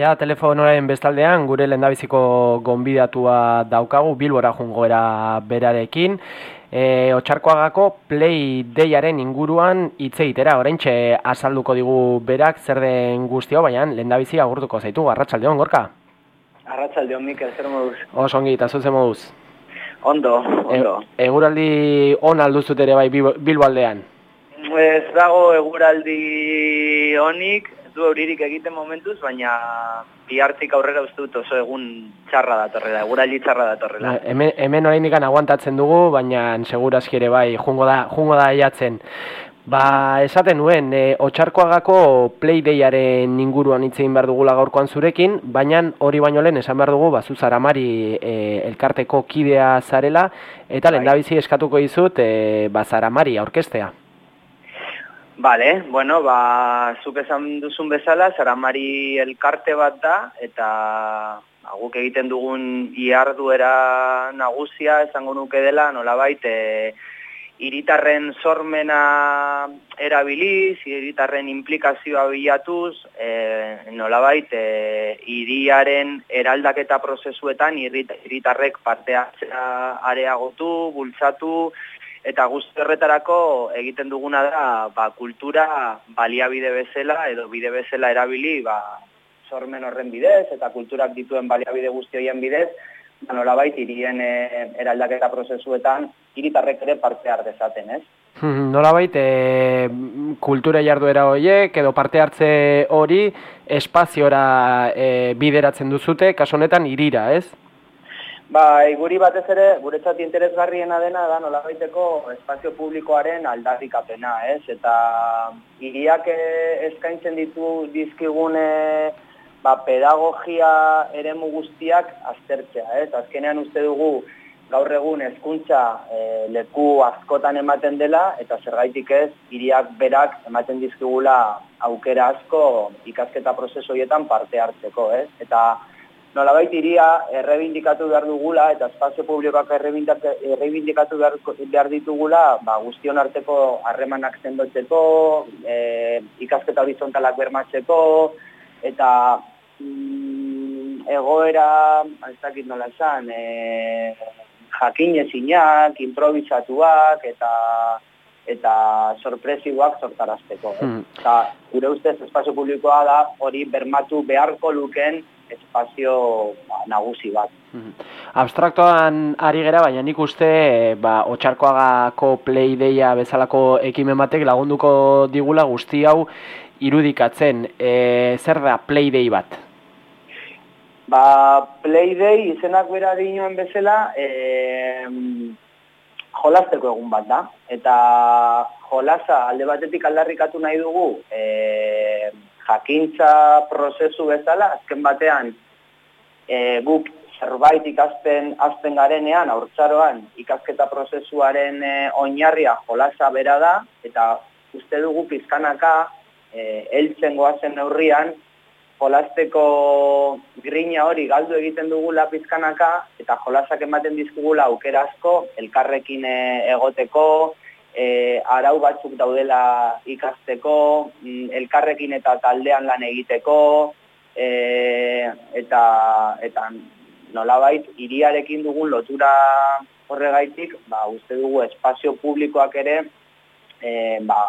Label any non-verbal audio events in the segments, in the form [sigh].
Ja, telefonoaren bestaldean gure lendabiziko gonbidatua daukagu Bilbora jungoera berarekin. E, Otsarkoagako Play Dayaren inguruan hitz egitera. Oraintxe azalduko digu berak zer den guztio, baina lendabizi agurtuko zaitu. Arratsaldeon gorka. Arratsaldeon Mikel, zer moduz? Oso ongi, eta zuzen moduz. Ondo, ondo. E, eguraldi on alduzut ere bai Bilbaldean. Ez dago eguraldi onik, du euririk egiten momentuz, baina bihartik aurrera uste dut oso egun txarra datorrela, eguraldi txarra datorrela. Ba, hemen, hemen oraindik aguantatzen dugu, baina segurazki ere bai, jungo da, jungo da aiatzen. Ba, esaten nuen, e, otxarkoagako Playdayaren inguruan hitzein behar dugula gaurkoan zurekin, baina hori baino lehen esan behar dugu, bazu zaramari e, elkarteko kidea zarela, eta bai. lehen bizi eskatuko dizut, e, ba, zaramari aurkestea. Bale, bueno, ba, zuk esan duzun bezala, Zaramari elkarte bat da, eta ba, guk egiten dugun iarduera nagusia, esango nuke dela, nolabait, e, iritarren sormena erabiliz, iritarren implikazioa bilatuz, e, nolabait, e, iriaren eraldaketa prozesuetan iritarrek partea areagotu, bultzatu, eta guzti horretarako egiten duguna da ba, kultura baliabide bezala edo bide bezala erabili ba, sormen horren bidez eta kulturak dituen baliabide guzti horien bidez ba, nolabait irien e, eraldaketa prozesuetan iritarrek ere parte har dezaten, ez? Hmm, nolabait, e, kultura jarduera horiek edo parte hartze hori espaziora e, bideratzen duzute, kaso honetan irira, ez? Ba, guri batez ere, guretzat interesgarriena dena da nola baiteko espazio publikoaren aldarrikapena, ez? Eta hiriak eskaintzen ditu dizkigune ba, pedagogia eremu guztiak aztertzea, ez? Azkenean uste dugu gaur egun hezkuntza e, leku askotan ematen dela eta zergaitik ez hiriak berak ematen dizkigula aukera asko ikasketa prozesu horietan parte hartzeko, ez? Eta nolabait iria errebindikatu behar dugula eta espazio publikoak errebindikatu behar, behar ditugula ba, guztion arteko harremanak zendotzeko, e, ikasketa horizontalak bermatzeko, eta mm, egoera, ez dakit nola esan, e, jakin ezinak, improvisatuak, eta eta sorpresiboak sortarazteko. Hmm. Eta gure ustez espazio publikoa da hori bermatu beharko luken espazio ba, nagusi bat. Mhm. Abstraktoan ari gera, baina nik uste ba, otxarkoagako playdeia bezalako ekimen batek lagunduko digula guzti hau irudikatzen. E, zer da playdei bat? Ba, playday izenak bera dinoen bezala e, jolasteko egun bat da. Eta jolasa alde batetik aldarrikatu nahi dugu e, jakintza prozesu bezala, azken batean e, guk zerbait ikasten azten garenean, aurtzaroan ikasketa prozesuaren e, oinarria jolasa bera da, eta uste dugu pizkanaka e, eltzen goazen neurrian, jolasteko grina hori galdu egiten dugula pizkanaka, eta jolasak ematen dizkugula aukerazko, elkarrekin e, egoteko, e, arau batzuk daudela ikasteko, mm, elkarrekin eta taldean lan egiteko, e, eta, eta nolabait iriarekin dugun lotura horregaitik, ba, uste dugu espazio publikoak ere, e, ba,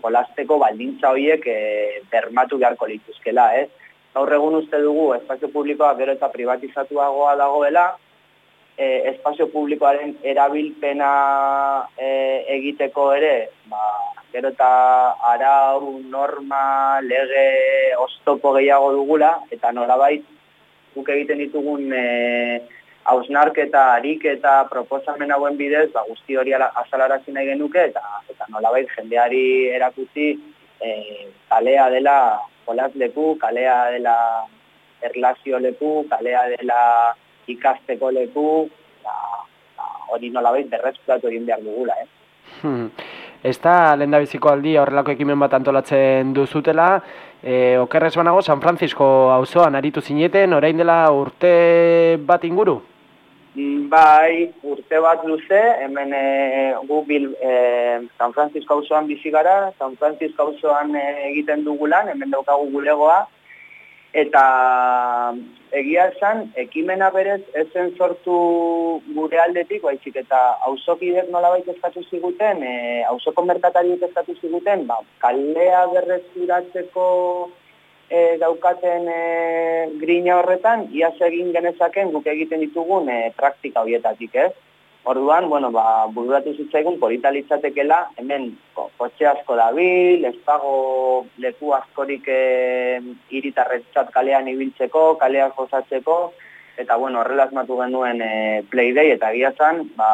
kolasteko baldintza horiek e, bermatu beharko lituzkela, ez? Gaur egun uste dugu espazio publikoak gero eta privatizatuagoa dagoela, e, espazio publikoaren erabilpena e, egiteko ere, ba, gero eta arau, norma, lege, oztopo gehiago dugula, eta norabait guk egiten ditugun e, hausnarketa, harik eta proposamen hauen bidez, ba, guzti hori azalarazi nahi genuke, eta, eta nolabait jendeari erakutzi e, kalea dela jolaz leku, kalea dela erlazio leku, kalea dela ikasteko leku, hori nola behit berrezkulatu egin behar dugula, eh? Hmm. Ez da, lehen aldi horrelako ekimen bat antolatzen duzutela, e, okerrez banago, San Francisco auzoan aritu zineten, orain dela urte bat inguru? Mm, bai, urte bat luze, hemen e, gu bil, e, San Francisco auzoan bizi gara, San Francisco auzoan e, egiten dugulan, hemen daukagu gulegoa, Eta egia esan, ekimena berez ezen sortu gure aldetik, baizik eta hausokidek nolabait eskatu ziguten, e, hausoko merkatariek eskatu ziguten, ba, kalea berrezuratzeko e, daukaten e, grina horretan, iaz egin genezaken guk egiten ditugun e, praktika horietatik, ez? Orduan, bueno, ba, bururatu zitzaigun polita litzatekela, hemen kotxe asko dabil, ez dago leku askorik e, iritarretzat kalean ibiltzeko, kaleak gozatzeko, eta bueno, horrela asmatu genuen e, playday, eta gia zan, ba,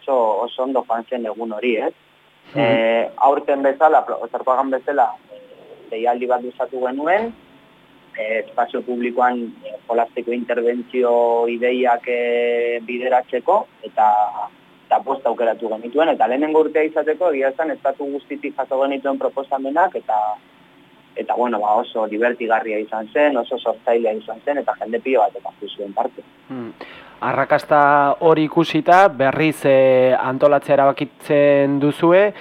oso, oso ondo joan zen egun hori, ez? Mm -hmm. aurten bezala, ozarkoagan bezala, deialdi bat duzatu genuen, eh, espazio publikoan eh, jolasteko interbentzio ideiak eh, bideratzeko eta eta post aukeratu genituen eta lehenengo urtea izateko egia esan estatu guztitik jaso genituen proposamenak eta eta bueno, ba oso divertigarria izan zen, oso sortzailea izan zen eta jende pio bat eta zuen parte. Hmm. Arrakasta hori ikusita berriz e, antolatzea erabakitzen duzue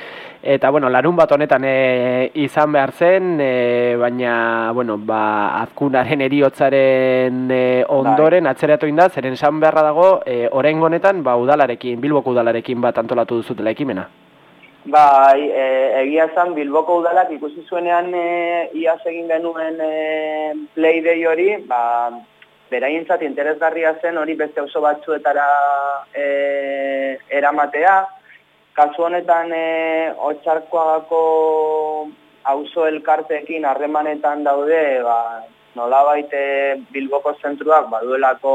Eta, bueno, larun bat honetan e, izan behar zen, e, baina, bueno, ba, azkunaren eriotzaren e, ondoren bai. atzeratu inda, zeren esan beharra dago, e, oren honetan, ba, udalarekin, bilboko udalarekin bat antolatu duzutela ekimena. Bai, e, egia zan, bilboko udalak ikusi zuenean e, iaz egin genuen e, playday hori, ba, beraientzat interesgarria zen hori beste oso batzuetara e, eramatea, kasu honetan e, otxarkoagako auzo elkarteekin harremanetan daude, ba, nola baite bilboko zentruak baduelako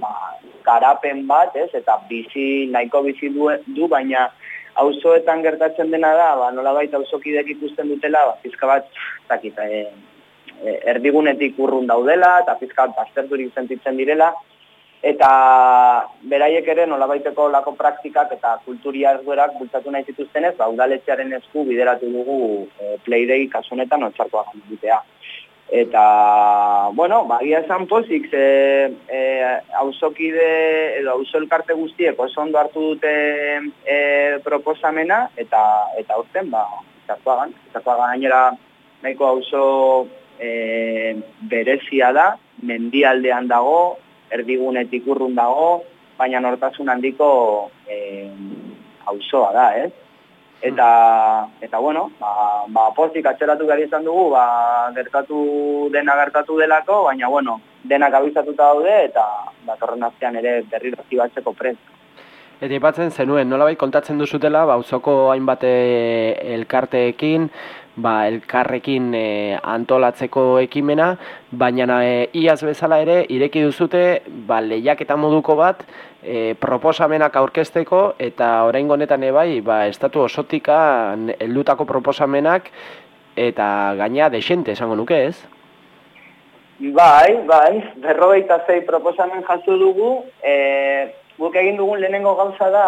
ba, garapen bat, ez, eta bizi, nahiko bizi du, du baina auzoetan gertatzen dena da, ba, nola baita auzokidek ikusten dutela, ba, pizka bat, zakita, e, e, erdigunetik urrun daudela, eta pizka bat, bazterturik sentitzen direla, eta beraiek ere nolabaiteko lako praktikak eta kulturia erduerak bultzatu nahi zituztenez, ba, udaletxearen esku bideratu dugu e, playday kasunetan otxarkoa ganditea. Eta, bueno, bagia esan pozik, ze e, hausokide edo hauso elkarte guztiek oso hartu dute e, proposamena, eta eta urten, ba, txarkoa gan, txarkoa gainera nahiko hauso e, berezia da, mendialdean dago, erdigunetik urrun dago, baina nortasun handiko eh auzoa da, ez? Eta, eta bueno, ba, ba pozik atxeratu gari izan dugu, ba, gertatu dena gertatu delako, baina bueno, denak abizatuta daude eta datorren aztean ere berri batzeko prez. Eta ipatzen zenuen, nolabait kontatzen duzutela, ba, uzoko hainbat eh, elkarteekin, ba, elkarrekin e, antolatzeko ekimena, baina e, iaz bezala ere, ireki duzute, ba, lehiak eta moduko bat, e, proposamenak aurkezteko, eta orain honetan ebai, ba, estatu osotika heldutako proposamenak, eta gaina desente, esango nuke ez? Bai, bai, berrogeita zei proposamen jaso dugu, e, guk egin dugun lehenengo gauza da,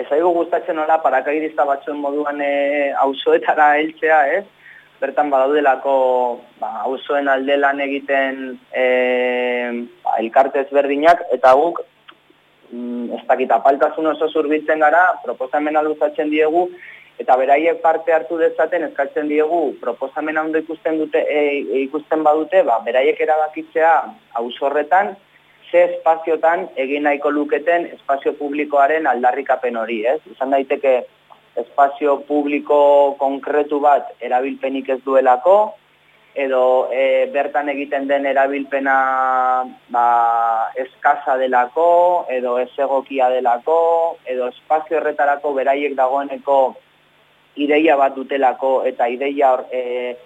ez aigu gustatzen nola parakaidista batzuen moduan e, auzoetara heltzea, ez? Bertan badaudelako ba, auzoen alde lan egiten e, ba, elkarte ezberdinak, eta guk mm, ez dakit apaltasun oso zurbitzen gara, proposamen aluzatzen diegu, eta beraiek parte hartu dezaten eskatzen diegu proposamen ondo ikusten dute e, ikusten badute, ba, beraiek erabakitzea auzorretan, ze espaziotan egin nahiko luketen espazio publikoaren aldarrikapen hori, ez? Izan daiteke espazio publiko konkretu bat erabilpenik ez duelako, edo e, bertan egiten den erabilpena ba, eskaza delako, edo ez egokia delako, edo espazio horretarako beraiek dagoeneko ideia bat dutelako, eta ideia hor... E,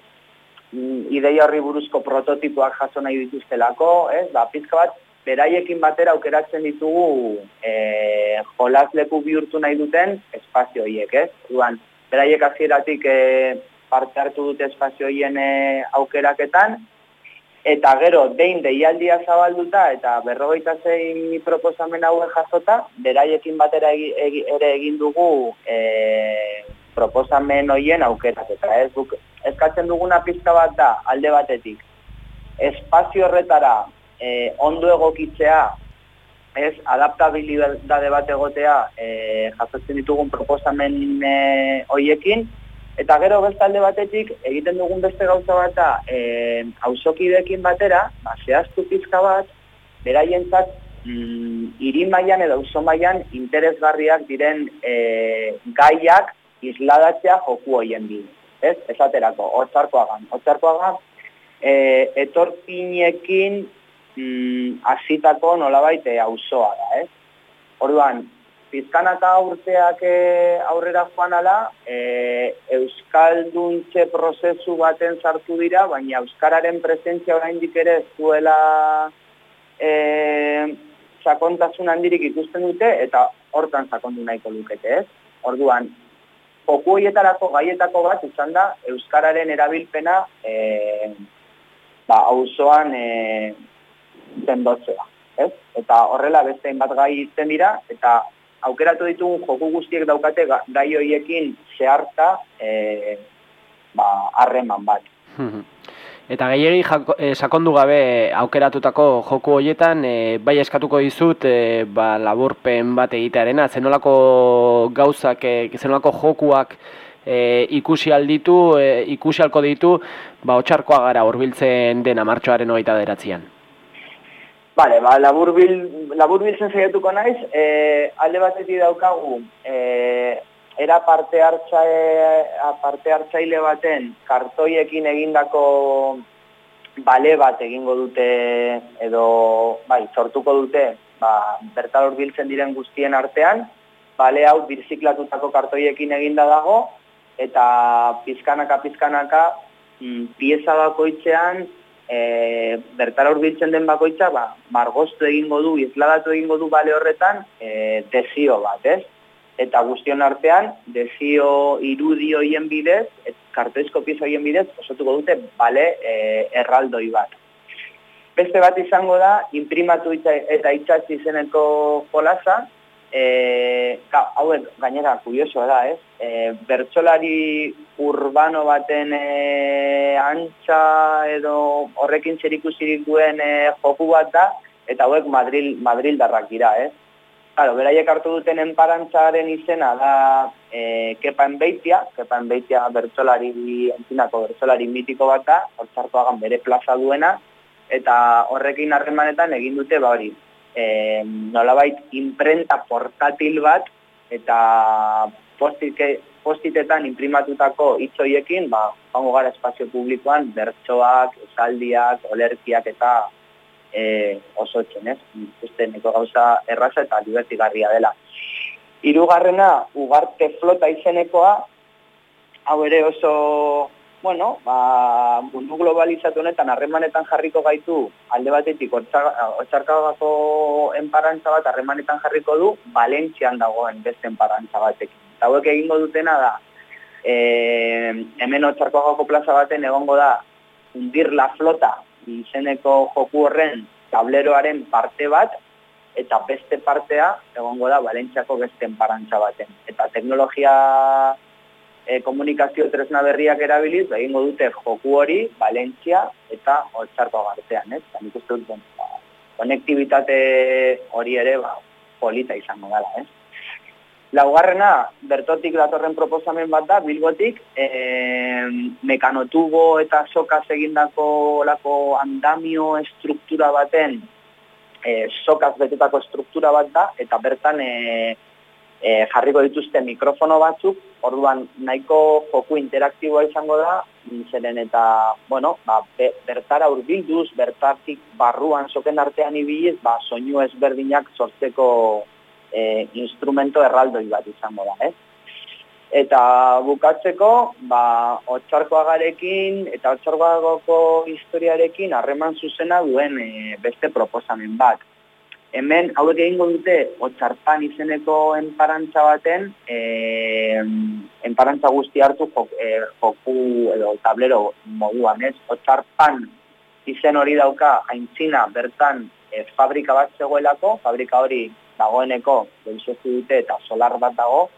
ideia horri buruzko prototipoak jaso nahi dituztelako, ez? Ba, pizka bat, beraiekin batera aukeratzen ditugu e, jolasleku bihurtu nahi duten espazio horiek, ez? Duan, beraiek hasieratik e, parte hartu dute espazio horien e, aukeraketan, eta gero, behin deialdia zabalduta eta berrogeita zein proposamen hauen jasota, beraiekin batera ere egin dugu e, proposamen horien aukeraketa, ez? Buk, eskatzen duguna pizka bat da, alde batetik, espazio horretara e, ondo egokitzea, ez, adaptabilidade bat egotea, e, jasotzen ditugun proposamen e, hoiekin, Eta gero bestalde batetik egiten dugun beste gauza bat da eh auzokideekin batera, ba zehaztu pizka bat beraientzat mm, hiri mailan edo auzo mailan interesgarriak diren e, gaiak isladatzea joku hoien bidez, ez? Esaterako, otzarkoagan, otzarkoagan eh etorkinekin mm, asitako nolabait auzoa da, ez? Orduan, pizkanaka urteak e, aurrera joan ala, e, Euskalduntze prozesu baten sartu dira, baina Euskararen presentzia oraindik ere ez duela e, sakontasun handirik ikusten dute, eta hortan sakondu nahiko lukete, ez? Orduan, joku hoietarako gaietako bat izan da Euskararen erabilpena e, ba, auzoan e, zendotzea. Ez? Eta horrela beste bat gai izten dira, eta aukeratu ditugun joku guztiek daukate gai hoiekin zeharta e, ba, harreman bat. Eta gehiagi e, sakondu gabe aukeratutako joku hoietan, e, bai eskatuko dizut e, ba, laburpen bat egitearena, zenolako gauzak, e, zenolako jokuak e, ikusi alditu, e, ikusi alko ditu, ba, otxarkoa gara horbiltzen dena martxoaren hogeita deratzean. Vale, ba, laburbil, laburbiltzen saiatuko naiz, e, alde batetik daukagu, e, era parte, hartza, e, parte hartzaile baten kartoiekin egindako bale bat egingo dute edo bai, sortuko dute ba, bertal biltzen diren guztien artean, bale hau birziklatutako kartoiekin eginda dago, eta pizkanaka pizkanaka mm, pieza bakoitzean e, bertara urbiltzen den bakoitza, ba, margoztu egingo du, izladatu egingo du bale horretan, e, desio bat, ez? Eta guztion artean, desio irudio hien bidez, et, kartoizko pieza bidez, osotuko dute, bale, e, erraldoi bat. Beste bat izango da, imprimatu eta itxatzi izeneko jolasa, E, ka, hauek, gainera, kuriosoa da, ez? E, bertsolari urbano baten e, antxa edo horrekin zerikusirik duen e, joku bat da, eta hauek Madril, Madril darrak dira, ez? Claro, beraiek hartu duten enparantzaren izena da e, Kepa Enbeitia, Kepa Enbeitia bertsolari, entzinako bertsolari mitiko bat da, hortzartuagan bere plaza duena, eta horrekin harremanetan egin dute ba hori, e, nolabait imprenta portatil bat eta postitetan imprimatutako hitzoiekin, ba, joango gara espazio publikoan, bertsoak, esaldiak, olerkiak eta e, oso txen, ez? Uste, neko gauza erraza eta divertigarria dela. Hirugarrena ugarte flota izenekoa, hau ere oso bueno, ba, mundu globalizatu honetan harremanetan jarriko gaitu alde batetik otxarkagako enparantza bat harremanetan jarriko du Valentzian dagoen beste enparantza batekin. Eta hauek egingo dutena da, e, hemen otxarkagako plaza baten egongo da undir la flota izeneko joku horren tableroaren parte bat, eta beste partea egongo da Valentziako beste enparantza baten. Eta teknologia e, komunikazio tresna berriak erabiliz, egingo dute joku hori, Valentzia eta Otsarko gartean, ez? Eta nik uste dut, ba, konektibitate hori ere, ba, polita izango dela, ez? Laugarrena, bertotik datorren proposamen bat da, bilgotik, e, mekanotubo eta sokaz egindako lako andamio estruktura baten, e, sokaz betetako estruktura bat da, eta bertan e, e, jarriko dituzte mikrofono batzuk, orduan nahiko joku interaktiboa izango da, zeren eta, bueno, ba, be, bertara urbilduz, bertartik barruan soken artean ibiliz, ba, soinu ezberdinak sortzeko e, instrumento erraldoi bat izango da, ez? Eta bukatzeko, ba, otxarkoagarekin eta otxarkoagoko historiarekin harreman zuzena duen e, beste proposamen bat hemen hauek egingo dute otxarpan izeneko enparantza baten e, enparantza guzti hartu e, joku edo tablero moduan ez? Otxarpan izen hori dauka aintzina bertan e, fabrika bat zegoelako fabrika hori dagoeneko deizozu dute eta solar bat dago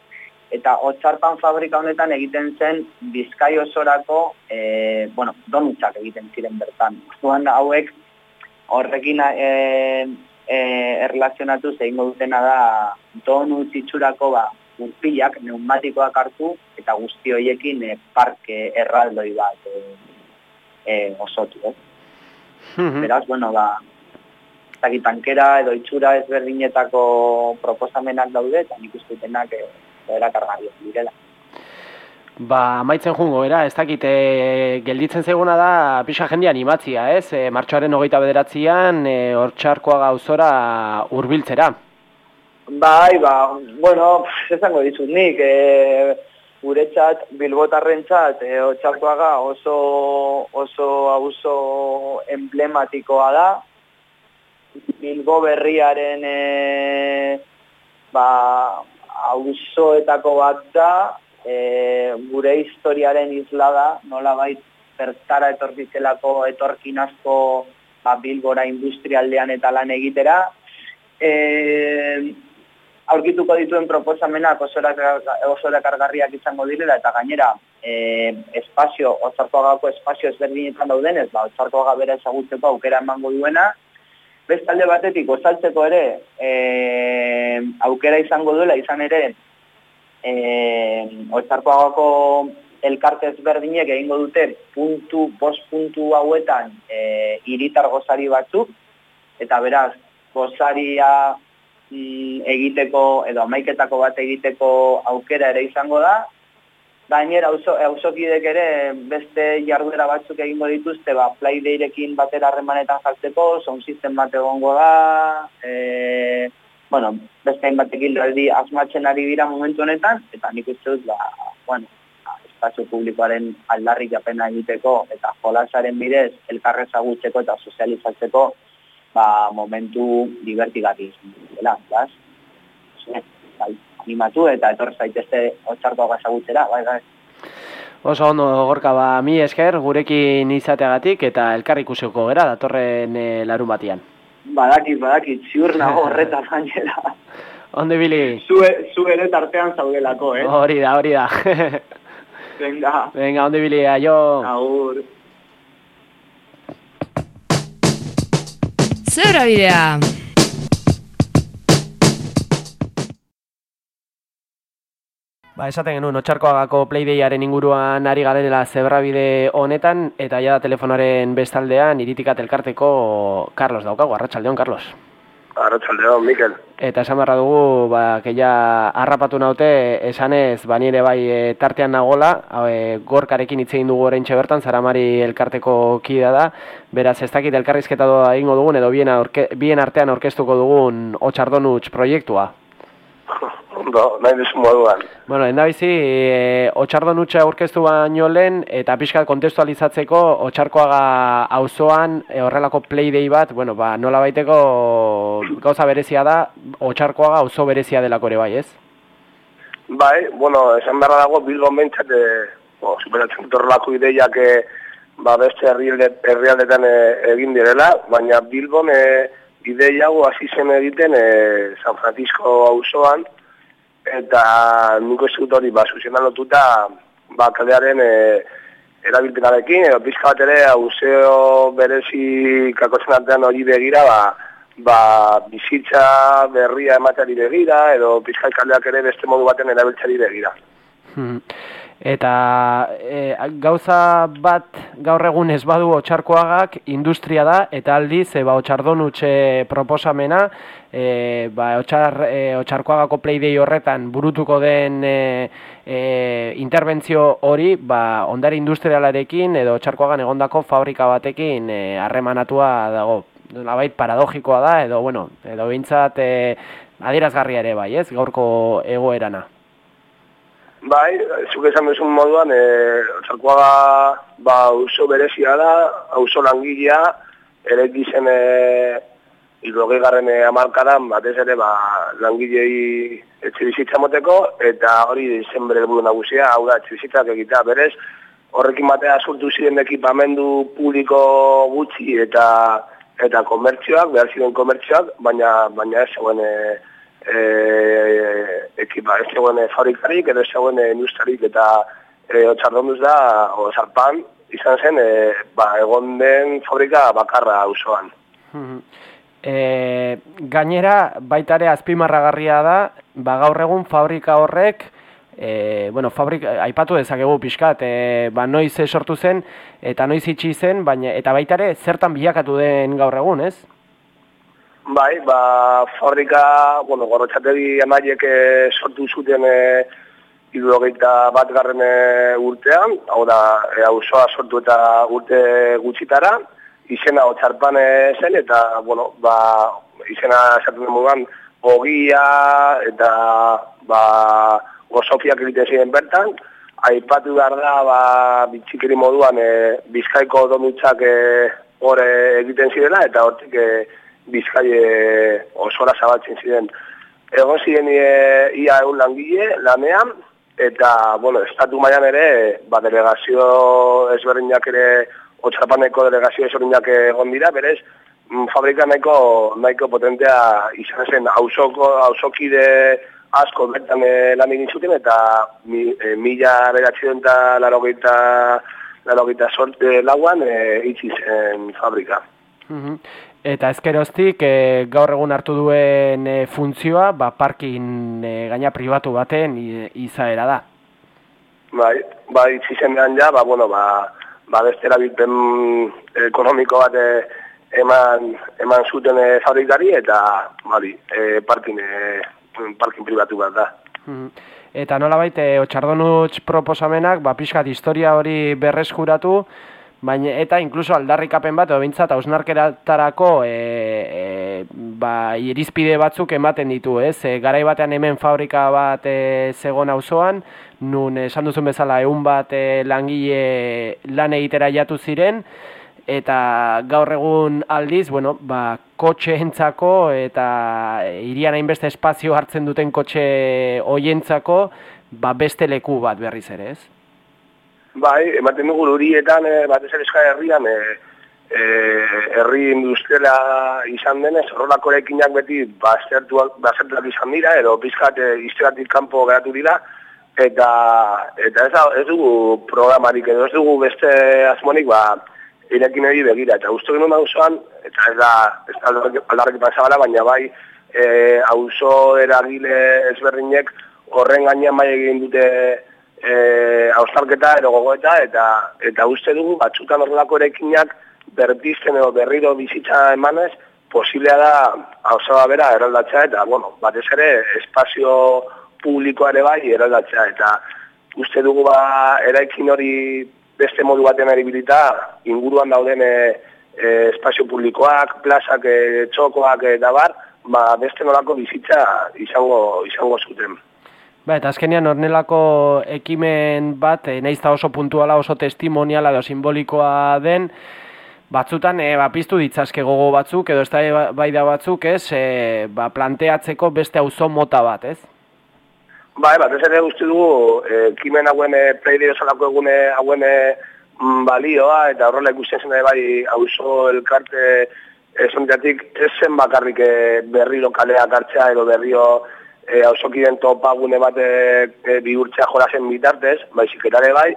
eta otxarpan fabrika honetan egiten zen bizkai osorako e, bueno, donutzak egiten ziren bertan. Zuan hauek horrekin e, e, erlazionatu zein dutena da donu txitsurako ba, guztiak, neumatikoak hartu, eta guzti horiekin e, parke erraldoi bat e, e, osotu, eh? Beraz, bueno, ba, zaki tankera edo itxura ezberdinetako proposamenak daude, eta nik ustetenak e, erakargarriak direla. Ba, maitzen jungo, era, ez dakit, e, gelditzen zeguna da, pixa jendia animatzia, ez? E, martxoaren hogeita bederatzean, e, hortxarkoa gauzora urbiltzera. Bai, ba, bueno, esango dizut nik, e, guretzat, bilbotarrentzat, e, hortxarkoaga oso, oso auzo emblematikoa da, Bilbo berriaren e, ba, auzoetako bat da, e, gure historiaren isla da, nola bait zertara etorkizelako etorkin asko ba, bilbora industrialdean eta lan egitera. E, aurkituko dituen proposamenak oso kargarriak izango direla eta gainera e, espazio, otzarkoagako espazio ezberdinetan daudenez, ba, otzarkoaga bera ezagutzeko aukera emango duena, bestalde batetik osaltzeko ere e, aukera izango duela izan ere eh Otsarkoagako elkarte ezberdinek egingo dute puntu bost puntu hauetan eh iritar gozari batzuk eta beraz gozaria mm, egiteko edo amaiketako bat egiteko aukera ere izango da. Gainera, hausokidek ere beste jarduera batzuk egingo dituzte, ba, playdayrekin batera harremanetan jartzeko, sound system bat egongo da, e, bueno, beste hainbatekin aldi asmatzen ari dira momentu honetan, eta nik uste dut, ba, bueno, ba, espazio publikoaren aldarrik apena egiteko, eta jolasaren bidez, elkarrezagutzeko eta sozializatzeko, ba, momentu divertigarri dela, bas? Bai, animatu eta etorri zaitezte otxarkoa gazagutzera, bai, bai. Oso ondo, gorka, ba, mi esker, gurekin izateagatik eta elkarri ikusiko gara, datorren e, larun batian badakit, badakit, ziur nago [laughs] horreta gainera. Onde bili? Zue, zu ere tartean zaudelako, eh? Hori da, hori da. [laughs] Venga. Venga, onde bili, aio. Agur. Zebra Ba, esaten genuen, otxarkoagako playdayaren inguruan ari garela zebrabide honetan, eta ja telefonaren bestaldean iritikat elkarteko Carlos daukagu, arratsaldeon Carlos. Arratxaldeon, Mikel. Eta esan barra dugu, ba, keia harrapatu naute, esanez, banire bai e, tartean nagola, e, gorkarekin itzein dugu orain bertan, zaramari elkarteko kida da, beraz ez dakit elkarrizketa doa ingo dugun, edo bien, orke, bien artean orkestuko dugun otxardonuts proiektua. [laughs] Ondo, nahi duzu moduan. Bueno, enda bizi, e, otxardon utxe aurkeztu baino lehen, eta pixkat kontestualizatzeko, otxarkoaga auzoan e, horrelako playday bat, bueno, ba, nola baiteko gauza berezia da, otxarkoaga auzo berezia delako ere bai, ez? Bai, bueno, esan beharra dago, bilgon bentsat, e, bo, superatzen horrelako ideiak e, ba, beste herrialdetan e, egin direla, baina bilbon e, ideia hau hasi zen egiten e, San Francisco auzoan, eta nik ez dut hori, ba, zuzena lotuta, ba, kalearen e, erabilpenarekin, edo pizka bat ere, hauzeo berezi kakotzen artean hori begira, ba, ba, bizitza berria emateari begira, edo pizka kaleak ere beste modu baten erabiltzari begira. Hmm. Eta e, gauza bat gaur egun ez badu otxarkoagak industria da eta aldiz e, ba, otxardon utxe proposamena e, ba, otxar, e, otxarkoagako playdei horretan burutuko den e, e, interbentzio hori ba, ondari industrialarekin edo otxarkoagan egondako fabrika batekin e, harremanatua dago. Labait paradogikoa da edo bueno, edo bintzat e, adierazgarria ere bai, ez? Gaurko egoerana. Bai, zuk esan duzun moduan, e, txarkoaga ba, oso berezia da, oso langilea, ere gizen e, ilogei garren e, amarkadan, batez ere ba, langilei etxe bizitza moteko, eta hori zen bere buru nagusia, hau da, etxe bizitzak egitea berez, horrekin batea sortu ziren ekipamendu publiko gutxi eta eta komertzioak, behar ziren komertzioak, baina, baina ez zegoen e, e, ekipa, ez zegoen fabrikarik, ez zegoen industriarik, eta e, otxardonduz da, o zarpan, izan zen, e, ba, egon den fabrika bakarra auzoan. E, gainera, baitare azpimarragarria da, ba, gaur egun fabrika horrek, e, bueno, fabrika, aipatu dezakegu pixkat, e, ba, noiz sortu zen, eta noiz itxi zen, baina, eta baitare, zertan bilakatu den gaur egun, ez? Bai, ba, fabrika, bueno, gorrotxategi emaiek e, sortu zuten e, idurogeita bat garren e, urtean, hau da, e, hau sortu eta urte gutxitara, izena otxarpan zen, eta, bueno, ba, izena esatu den moduan, ogia eta, ba, gozofiak egiten ziren bertan, aipatu behar da, ba, bitxikeri moduan, e, bizkaiko donutzak e, hor egiten zirela, eta hortik, e, bizkai osora zabaltzen ziren. Egon ziren e, ia egun langile, lanean, eta, bueno, estatu maian ere, ba, delegazio ezberdinak ere, otxapaneko delegazio ezberdinak egon dira, berez, mm, fabrika nahiko, nahiko potentea izan zen, hausoko, hausokide asko bertan e, lan egin zuten, eta mi, e, mila beratxion eta larogeita, larogeita sorte lauan e, itzi zen fabrika. Eta ezkeroztik e, gaur egun hartu duen e, funtzioa, ba, parkin e, gaina pribatu baten izaera da. Bai, bai, itxizen ja, ba, bueno, ba, ba beste erabilpen ekonomiko bat eman, eman zuten e, fabrikari eta bai, e, parkin, e, parkin pribatu bat da. Mhm. Eta nola baite, otxardonuts proposamenak, ba, pixkat historia hori berreskuratu, baina eta incluso aldarrikapen bat edo beintzat ausnarkeratarako e, e, ba, irizpide batzuk ematen ditu, ez? E, garai batean hemen fabrika bat e, zegon auzoan, nun esan duzun bezala egun bat e, langile lan egitera jatu ziren eta gaur egun aldiz, bueno, ba, kotxe entzako eta irian hainbeste espazio hartzen duten kotxe hoientzako, ba, beste leku bat berriz ere, ez? Bai, ematen dugu lurietan, e, batez ere eska herrian, e, e, herri industriala izan denez, horrelako erekinak beti baztertuak izan dira, edo pizkat e, kanpo geratu dira, eta, eta ez, ez dugu programarik, edo ez dugu beste azmonik, ba, irekin hori begira, eta uste genuen auzoan, eta ez da, ez da aldarrik pasabala, baina bai, e, auzo eragile ezberdinek horren gainean bai egin dute, e, austarketa ero gogoeta eta eta uste dugu batzutan horrelako erekinak berdizten edo berriro bizitza emanez posiblea da hausa bera eraldatzea eta bueno, batez ere espazio publikoa ere bai eraldatzea eta uste dugu ba eraikin hori beste modu batean eribilita inguruan dauden e, e, espazio publikoak, plazak, e, txokoak eta bar, ba beste nolako bizitza izango, izango zuten. Ba, eta azkenean ornelako ekimen bat, e, nahiz oso puntuala, oso testimoniala edo simbolikoa den, batzutan e, ba, piztu ditzazke gogo batzuk, edo ez da bai da batzuk, ez, e, ba, planteatzeko beste auzo mota bat, ez? Bai, bat ez ere guzti dugu, ekimen hauen e, pleidio zalako egune hauen mm, balioa, eta horrela ikusten zen bai auzo elkarte esontiatik, ez zen bakarrik berri lokaleak hartzea, edo berrio e, hausokiden topagune bat e, bihurtzea jolasen bitartez, baizik eta bai,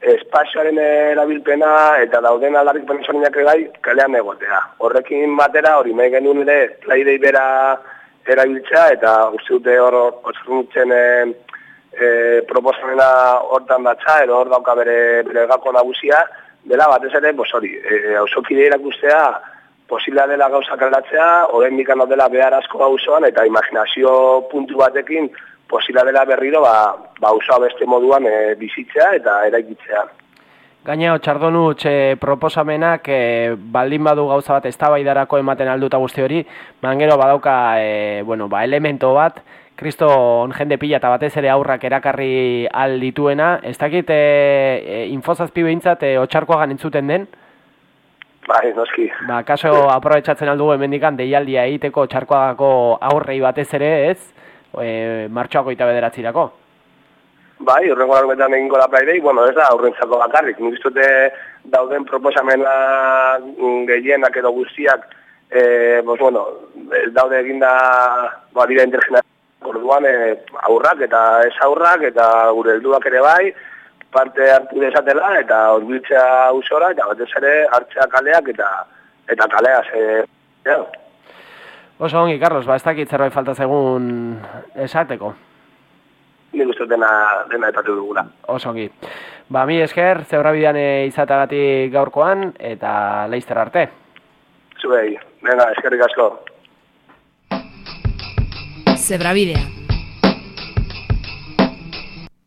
espazioaren erabilpena eta dauden aldarrik pentsoniak bai, kalean egotea. Horrekin batera, hori nahi genuen ere, laidei bera erabiltzea, eta uste dute hor otzernutzen e, e, proposamena hortan datza, edo hor dauka bere, bere gako nagusia, dela batez ere, bos hori, e, hausokide erakustea, posibila dela gauzak aldatzea, horren dikano dela behar asko gauzoan, eta imaginazio puntu batekin posibila dela berriro ba, ba beste moduan e, bizitzea eta eraikitzea. Gaina, txardonu, txe proposamenak e, baldin badu gauza bat eztabaidarako ematen alduta guzti hori, mangero badauka e, bueno, ba, elemento bat, kristo jende pila eta batez ere aurrak erakarri aldituena, ez dakit e, e, infozazpi behintzat e, otxarkoagan entzuten den, Bai, noski. Ba, kaso aprobetsatzen aldugu emendikan deialdia egiteko txarkoagako aurrei batez ere, ez? E, martxoako eta bederatzirako. Bai, horrengo argumentan egingo da plaidei, bueno, ez da aurrentzako bakarrik. Nik dute dauden proposamena gehienak edo guztiak, e, bos, bueno, daude eginda, ba, dira intergena, orduan, e, aurrak eta ez aurrak, eta gure helduak ere bai, parte hartu desatela eta orbiltzea usora eta batez ere hartzea kaleak eta eta kalea ze ja. Oso ongi, Carlos, ba, ez dakit zerbait falta zegun esateko. Nik uste dena, dena etatu dugula. Oso ongi. Ba, mi esker, zeurra bidean izatagatik gaurkoan, eta leizter arte. Zuei, venga, eskerrik asko. Zebrabidea.